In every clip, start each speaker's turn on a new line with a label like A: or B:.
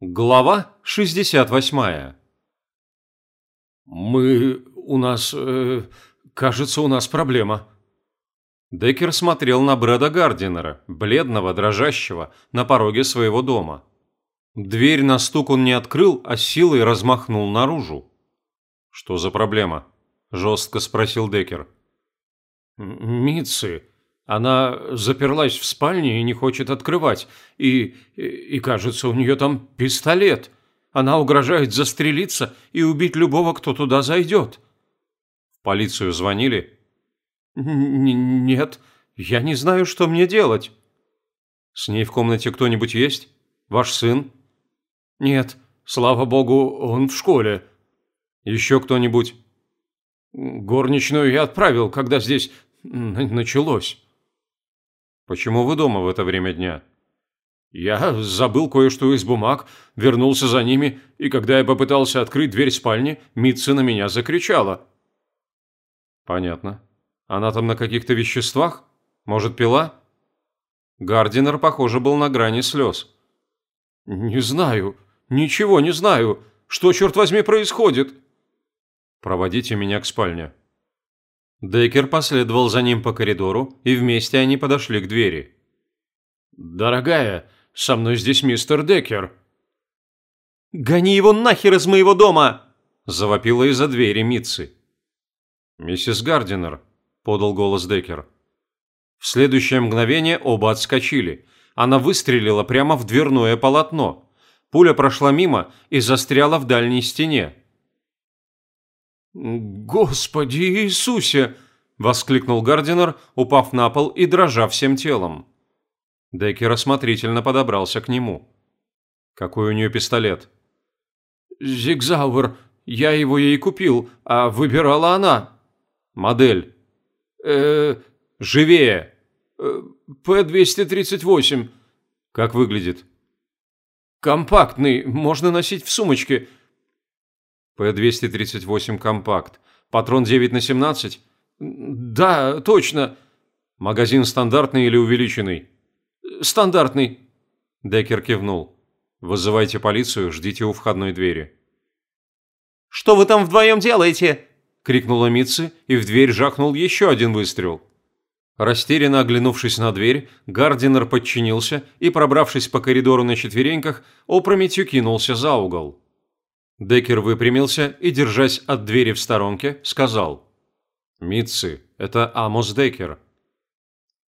A: Глава 68 «Мы... у нас... Э, кажется, у нас проблема». Деккер смотрел на Брэда Гардинера, бледного, дрожащего, на пороге своего дома. Дверь на стук он не открыл, а силой размахнул наружу. «Что за проблема?» – жестко спросил Деккер.
B: «Митцы. Она заперлась в спальне и не хочет открывать. И, и, и кажется, у нее там пистолет. Она угрожает застрелиться и убить любого, кто туда зайдет».
A: «В полицию звонили?»
B: Н «Нет. Я не знаю, что мне делать».
A: «С ней в комнате кто-нибудь есть? Ваш сын?»
B: «Нет. Слава богу, он в школе».
A: «Еще кто-нибудь?»
B: «Горничную я отправил, когда здесь началось».
A: «Почему вы дома в это время дня?»
B: «Я забыл кое-что из бумаг, вернулся за ними, и когда я попытался открыть дверь спальни, Митца на меня закричала».
A: «Понятно. Она там на каких-то веществах? Может, пила?» Гардинер, похоже, был на грани слез.
B: «Не знаю. Ничего не знаю. Что, черт возьми, происходит?»
A: «Проводите меня к спальне». Дейкер последовал за ним по коридору, и вместе они подошли к двери.
B: «Дорогая, со мной здесь мистер Деккер».
C: «Гони его нахер из моего дома!»
A: – завопила из-за двери Митцы. «Миссис Гардинер», – подал голос Деккер. В следующее мгновение оба отскочили. Она выстрелила прямо в дверное полотно. Пуля прошла мимо и застряла в дальней стене.
B: «Господи Иисусе!» – воскликнул Гардинер, упав на пол и дрожа всем телом.
A: Деккер осмотрительно подобрался к нему. «Какой у нее пистолет?»
B: «Зигзауэр. Я его ей купил, а выбирала она».
A: «Модель?»
B: «Э-э...
A: Живее!»
B: «П-238».
A: «Как выглядит?»
B: «Компактный, можно носить в сумочке.
A: П-238 компакт. Патрон 9 на 17?
B: Да, точно.
A: Магазин стандартный или увеличенный?
B: Стандартный.
A: Деккер кивнул. Вызывайте полицию, ждите у входной двери.
C: «Что вы там вдвоем делаете?»
A: – крикнула Митцы, и в дверь жахнул еще один выстрел. Растерянно оглянувшись на дверь, Гардинер подчинился и, пробравшись по коридору на четвереньках, опрометью кинулся за угол. Деккер выпрямился и, держась от двери в сторонке, сказал. «Митцы, это Амос Деккер».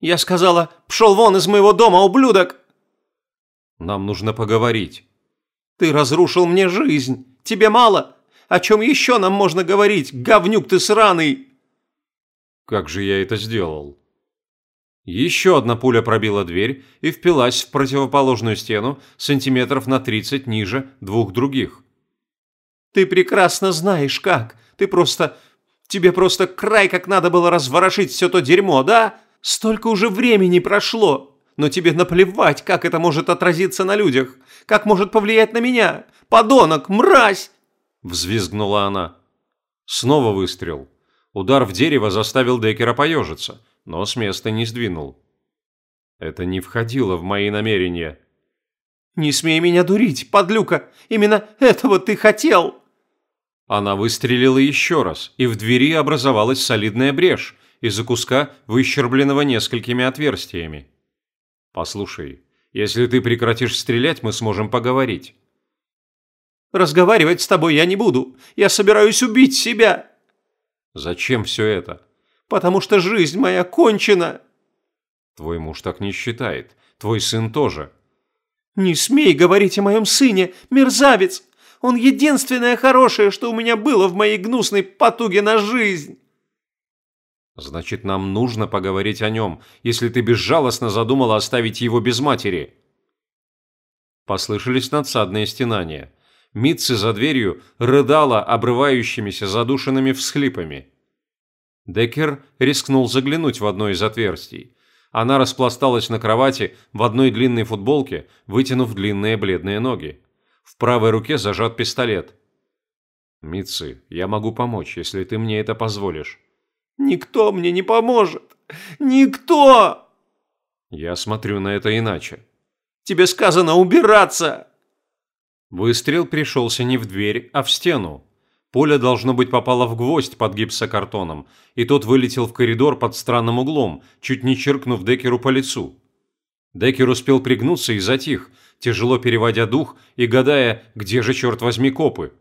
C: «Я сказала, пшел вон из моего дома, ублюдок!»
A: «Нам нужно поговорить».
C: «Ты разрушил мне жизнь. Тебе мало? О чем еще нам можно говорить, говнюк ты сраный?»
A: «Как же я это сделал?» Еще одна пуля пробила дверь и впилась в противоположную стену сантиметров на 30 ниже двух других.
C: Ты прекрасно знаешь как. Ты просто... Тебе просто край как надо было разворошить все то дерьмо, да? Столько уже времени прошло. Но тебе наплевать, как это может отразиться на людях. Как может повлиять на меня. Подонок, мразь!»
A: Взвизгнула она. Снова выстрел. Удар в дерево заставил Деккера поежиться, но с места не сдвинул. Это не входило в мои намерения.
C: «Не смей меня дурить, подлюка! Именно этого ты хотел!»
A: Она выстрелила еще раз, и в двери образовалась солидная брешь из-за куска, выщербленного несколькими отверстиями. «Послушай, если ты прекратишь стрелять, мы сможем поговорить».
C: «Разговаривать с тобой я не буду. Я собираюсь убить себя».
A: «Зачем все это?»
C: «Потому что жизнь моя кончена».
A: «Твой муж так не считает. Твой сын тоже».
C: «Не смей говорить о моем сыне, мерзавец! Он единственное хорошее, что у меня было в моей гнусной потуге на жизнь.
A: Значит, нам нужно поговорить о нем, если ты безжалостно задумала оставить его без матери. Послышались надсадные стенания. Митцы за дверью рыдала обрывающимися задушенными всхлипами. Деккер рискнул заглянуть в одно из отверстий. Она распласталась на кровати в одной длинной футболке, вытянув длинные бледные ноги. В правой руке зажат пистолет. «Митцы, я могу помочь, если ты мне это позволишь».
C: «Никто мне не поможет! Никто!»
A: «Я смотрю на это иначе».
C: «Тебе сказано убираться!»
A: Выстрел пришелся не в дверь, а в стену. Пуля, должно быть, попала в гвоздь под гипсокартоном, и тот вылетел в коридор под странным углом, чуть не черкнув Деккеру по лицу. Деккер успел пригнуться и затих, тяжело переводя дух и гадая, где же, черт возьми, копы.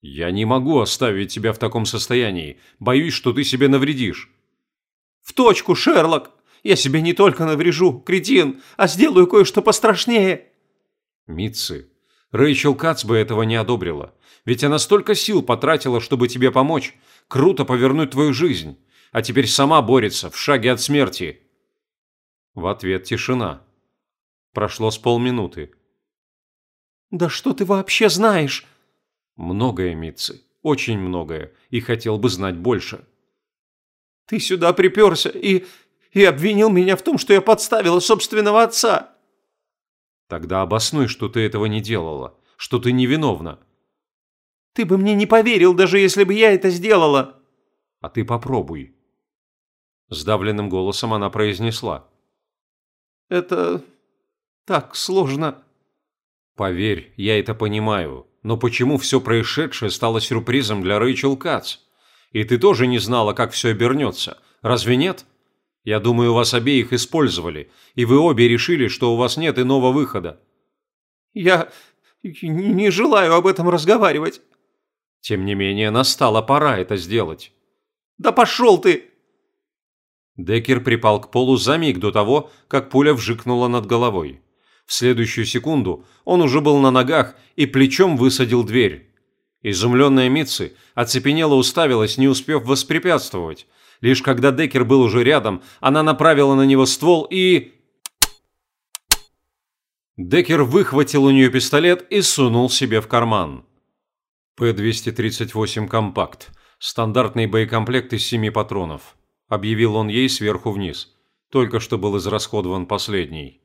A: «Я не могу оставить тебя в таком состоянии. Боюсь, что ты себе навредишь».
C: «В точку, Шерлок! Я себе не только наврежу, кретин, а сделаю кое-что пострашнее!»
A: «Митцы, Рэйчел Кац бы этого не одобрила. Ведь она столько сил потратила, чтобы тебе помочь, круто повернуть твою жизнь, а теперь сама борется в шаге от смерти. В ответ тишина. Прошло с полминуты.
C: «Да что ты вообще знаешь?»
A: «Многое, Митцы, очень многое, и хотел бы знать больше».
C: «Ты сюда приперся и... и обвинил меня в том, что я подставила собственного отца!»
A: «Тогда обоснуй, что ты этого не делала, что ты невиновна».
C: Ты бы мне не поверил, даже если бы я это сделала.
A: А ты попробуй. Сдавленным голосом она произнесла.
C: Это так сложно.
A: Поверь, я это понимаю. Но почему все происшедшее стало сюрпризом для Рэйчел Кац? И ты тоже не знала, как все обернется. Разве нет? Я думаю, вас обеих использовали, и вы обе решили, что у вас нет иного выхода.
C: Я не желаю об этом разговаривать.
A: Тем не менее, настала пора это сделать.
C: «Да пошел ты!»
A: Деккер припал к полу за миг до того, как пуля вжикнула над головой. В следующую секунду он уже был на ногах и плечом высадил дверь. Изумленная Митси оцепенела уставилась, не успев воспрепятствовать. Лишь когда Деккер был уже рядом, она направила на него ствол и... Деккер выхватил у нее пистолет и сунул себе в карман. П-238 «Компакт». Стандартный боекомплект из семи патронов. Объявил он ей сверху вниз. Только что был израсходован последний.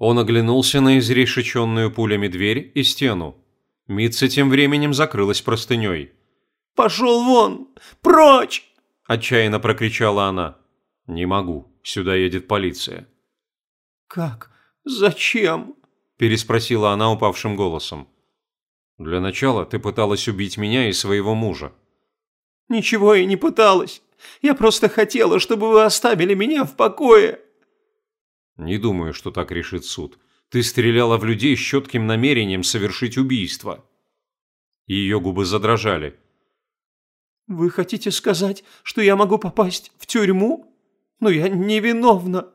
A: Он оглянулся на изрешеченную пулями дверь и стену. Митца тем временем закрылась простыней.
C: «Пошел вон! Прочь!»
A: – отчаянно прокричала она. «Не могу. Сюда едет полиция».
C: «Как? Зачем?»
A: – переспросила она упавшим голосом. Для начала ты пыталась убить меня и своего мужа.
C: Ничего я не пыталась. Я просто хотела, чтобы вы оставили меня в покое.
A: Не думаю, что так решит суд. Ты стреляла в людей с четким намерением совершить убийство. Ее губы задрожали.
C: Вы хотите сказать, что я могу попасть в тюрьму? Но я невиновна.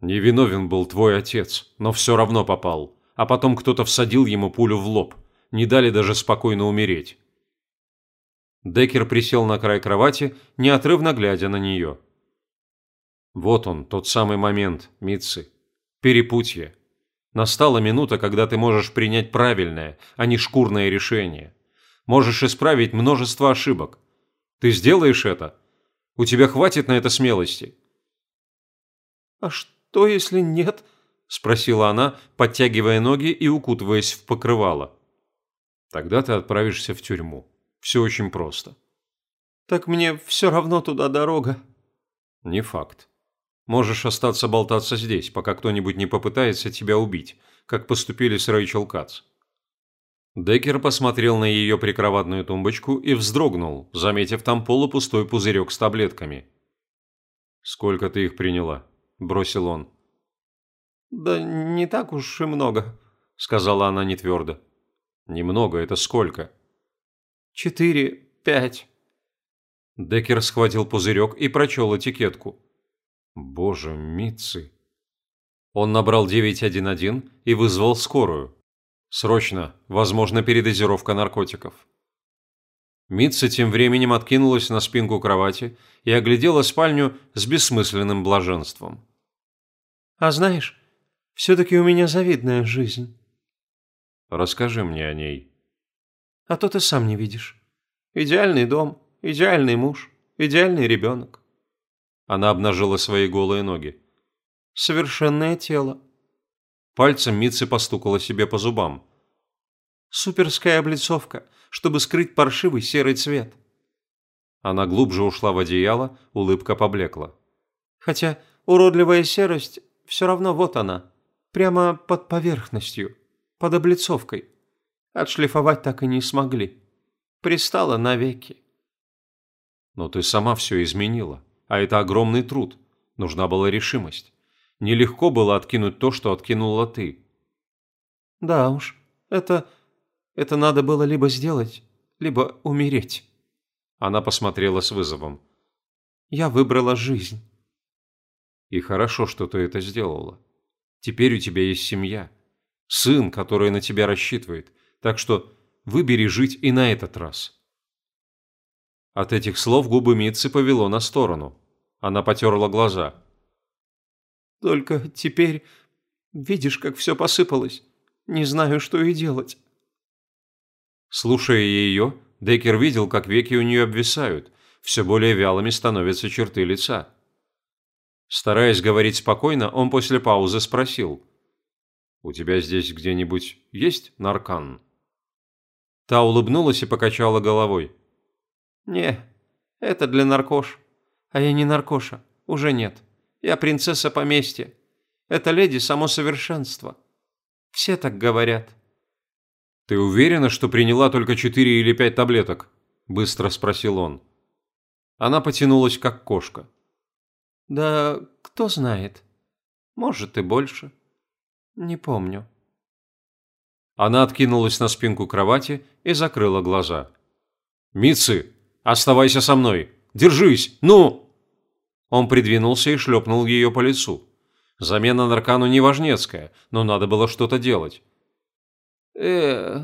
A: Невиновен был твой отец, но все равно попал. А потом кто-то всадил ему пулю в лоб не дали даже спокойно умереть. Деккер присел на край кровати, неотрывно глядя на нее. Вот он, тот самый момент, Митцы. Перепутье. Настала минута, когда ты можешь принять правильное, а не шкурное решение. Можешь исправить множество ошибок. Ты сделаешь это? У тебя хватит на это смелости?
C: А что, если нет? Спросила она, подтягивая ноги и укутываясь в покрывало.
A: Тогда ты отправишься в тюрьму. Все очень просто.
C: Так мне все равно туда дорога.
A: Не факт. Можешь остаться болтаться здесь, пока кто-нибудь не попытается тебя убить, как поступили с Рэйчел Кац. Деккер посмотрел на ее прикроватную тумбочку и вздрогнул, заметив там полупустой пузырек с таблетками. «Сколько ты их приняла?» – бросил он.
C: «Да не так уж и много», – сказала она нетвердо.
A: Немного – это сколько?
C: Четыре, пять.
A: Деккер схватил пузырек и прочел этикетку. Боже, Митцы. Он набрал 911 и вызвал скорую. Срочно, возможно, передозировка наркотиков. Митца тем временем откинулась на спинку кровати и оглядела спальню с бессмысленным блаженством.
C: «А знаешь, все-таки у меня завидная жизнь».
A: Расскажи мне о ней.
C: А то ты сам не видишь. Идеальный дом, идеальный муж, идеальный ребенок.
A: Она обнажила свои голые ноги.
C: Совершенное тело.
A: Пальцем Митцы постукала себе по зубам.
C: Суперская облицовка, чтобы скрыть паршивый серый цвет.
A: Она глубже ушла в одеяло, улыбка поблекла.
C: Хотя уродливая серость все равно вот она, прямо под поверхностью под облицовкой. Отшлифовать так и не смогли. Пристала навеки.
A: Но ты сама все изменила, а это огромный труд. Нужна была решимость. Нелегко было откинуть то, что откинула ты.
C: Да уж, это... это надо было либо сделать, либо умереть.
A: Она посмотрела с вызовом.
C: Я выбрала жизнь.
A: И хорошо, что ты это сделала. Теперь у тебя есть семья. Сын, который на тебя рассчитывает. Так что выбери жить и на этот раз. От этих слов губы Митцы повело на сторону. Она потерла глаза.
C: «Только теперь... Видишь, как все посыпалось. Не знаю, что и делать».
A: Слушая ее, Деккер видел, как веки у нее обвисают, все более вялыми становятся черты лица. Стараясь говорить спокойно, он после паузы спросил. «У тебя здесь где-нибудь есть наркан?» Та улыбнулась и покачала головой.
C: «Не, это для наркош. А я не наркоша, уже нет. Я принцесса поместья. Это леди само совершенство. Все так говорят».
A: «Ты уверена, что приняла только четыре или пять таблеток?» – быстро спросил он. Она потянулась, как кошка.
C: «Да кто знает. Может, и больше. Не помню».
A: Она откинулась на спинку кровати и закрыла глаза. «Митцы, оставайся со мной! Держись! Ну!» Он придвинулся и шлепнул ее по лицу. Замена Наркану не важнецкая, но надо было что-то делать.
C: э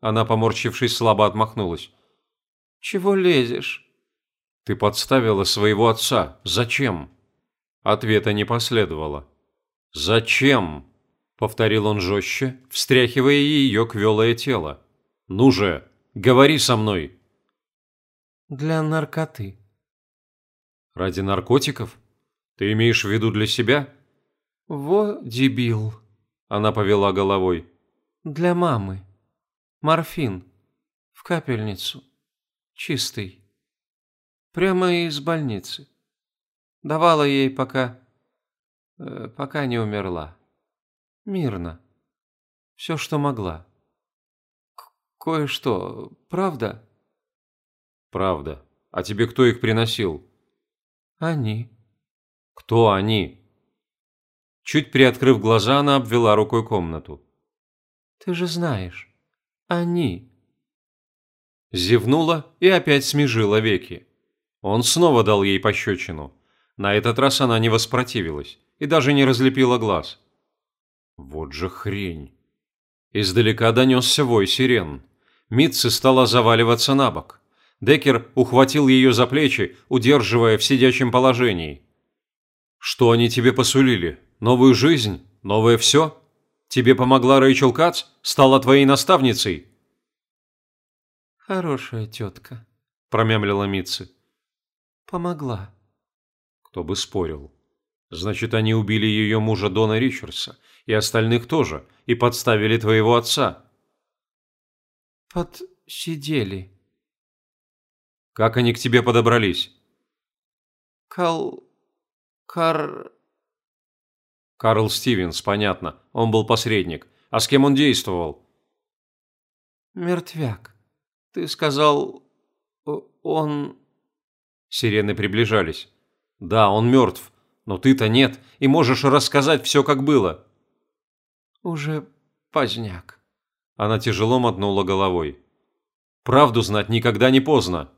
A: Она, поморщившись, слабо отмахнулась.
C: «Чего лезешь?»
A: «Ты подставила своего отца. Зачем?» Ответа не последовало. «Зачем?» – повторил он жестче, встряхивая ее квелое тело. «Ну же, говори со мной!»
C: «Для наркоты».
A: «Ради наркотиков? Ты имеешь в виду для себя?»
C: «Во, дебил!»
A: – она повела головой.
C: «Для мамы. Морфин. В капельницу. Чистый. Прямо из больницы. Давала ей пока... Э, пока не умерла. Мирно. Все, что могла. Кое-что, правда?
A: Правда. А тебе кто их приносил?
C: Они.
A: Кто они? Чуть приоткрыв глаза, она обвела рукой комнату.
C: Ты же знаешь. Они.
A: Зевнула и опять смежила веки. Он снова дал ей пощечину. На этот раз она не воспротивилась и даже не разлепила глаз. Вот же хрень. Издалека донесся вой сирен. Митцы стала заваливаться на бок. Деккер ухватил ее за плечи, удерживая в сидячем положении. «Что они тебе посулили? Новую жизнь? Новое все? Тебе помогла Рэйчел Кац? Стала твоей наставницей?»
C: «Хорошая тетка», –
A: промямлила Митцы.
C: «Помогла».
A: Кто бы спорил. Значит, они убили ее мужа Дона Ричардса, и остальных тоже, и подставили твоего отца.
C: Подсидели.
A: Как они к тебе подобрались?
C: Кал... Кар...
A: Карл Стивенс, понятно. Он был посредник. А с кем он действовал?
C: Мертвяк. Ты сказал... Он...
A: Сирены приближались. Да, он мертв, но ты-то нет, и можешь рассказать все, как было.
C: Уже поздняк.
A: Она тяжело мотнула головой. Правду знать никогда не поздно.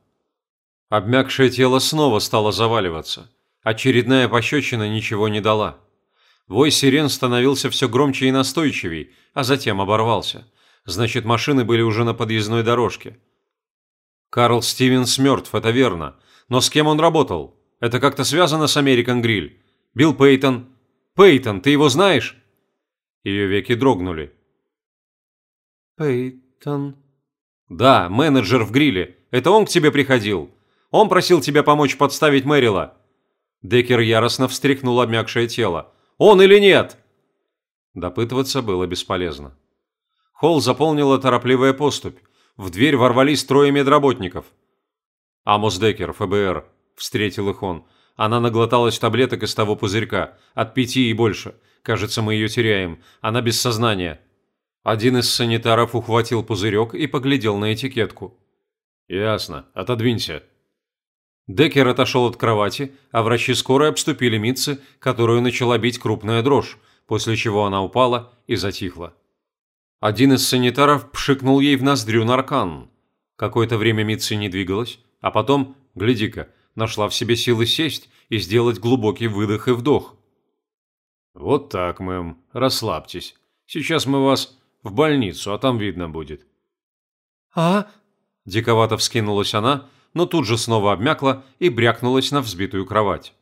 A: Обмякшее тело снова стало заваливаться. Очередная пощечина ничего не дала. Вой сирен становился все громче и настойчивей, а затем оборвался. Значит, машины были уже на подъездной дорожке. Карл Стивенс мертв, это верно. Но с кем он работал? Это как-то связано с American Grill. Билл Пейтон. Пейтон, ты его знаешь?» Ее веки дрогнули.
C: «Пейтон?»
A: «Да, менеджер в гриле. Это он к тебе приходил. Он просил тебя помочь подставить Мэрила». Деккер яростно встряхнул обмякшее тело. «Он или нет?» Допытываться было бесполезно. Холл заполнила торопливая поступь. В дверь ворвались трое медработников. Амос Деккер, ФБР. – встретил их он. Она наглоталась таблеток из того пузырька. От пяти и больше. Кажется, мы ее теряем. Она без сознания. Один из санитаров ухватил пузырек и поглядел на этикетку. «Ясно. Отодвинься». Деккер отошел от кровати, а врачи скорой обступили Митцы, которую начала бить крупная дрожь, после чего она упала и затихла. Один из санитаров пшикнул ей в ноздрю наркан. Какое-то время Митцы не двигалась, а потом, гляди-ка, нашла в себе силы сесть и сделать глубокий выдох и вдох. «Вот так, мэм, расслабьтесь. Сейчас мы вас в больницу, а там видно будет».
C: «А?»
A: – диковато вскинулась она, но тут же снова обмякла и брякнулась на взбитую кровать.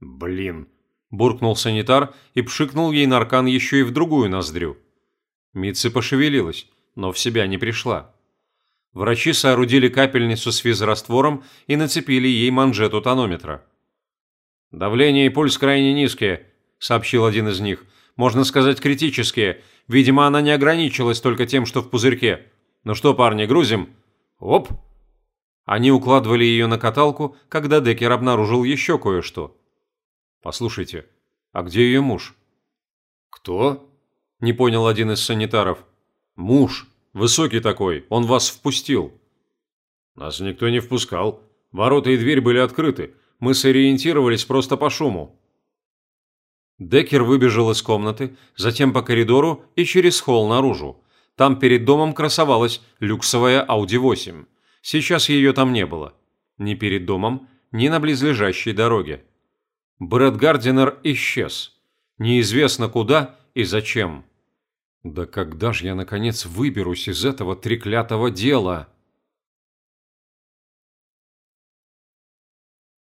A: «Блин!» – буркнул санитар и пшикнул ей наркан еще и в другую ноздрю. Митцы пошевелилась, но в себя не пришла. Врачи соорудили капельницу с физраствором и нацепили ей манжету тонометра. «Давление и пульс крайне низкие», – сообщил один из них. «Можно сказать, критические. Видимо, она не ограничилась только тем, что в пузырьке. Ну что, парни, грузим?» «Оп!» Они укладывали ее на каталку, когда Деккер обнаружил еще кое-что. «Послушайте, а где ее муж?» «Кто?» – не понял один из санитаров. «Муж. Высокий такой. Он вас впустил». «Нас никто не впускал. Ворота и дверь были открыты. Мы сориентировались просто по шуму». Деккер выбежал из комнаты, затем по коридору и через холл наружу. Там перед домом красовалась люксовая Audi 8. Сейчас ее там не было. Ни перед домом, ни на близлежащей дороге. Брэд Гардинер исчез. Неизвестно куда и зачем. «Да когда ж я, наконец, выберусь из этого треклятого дела?»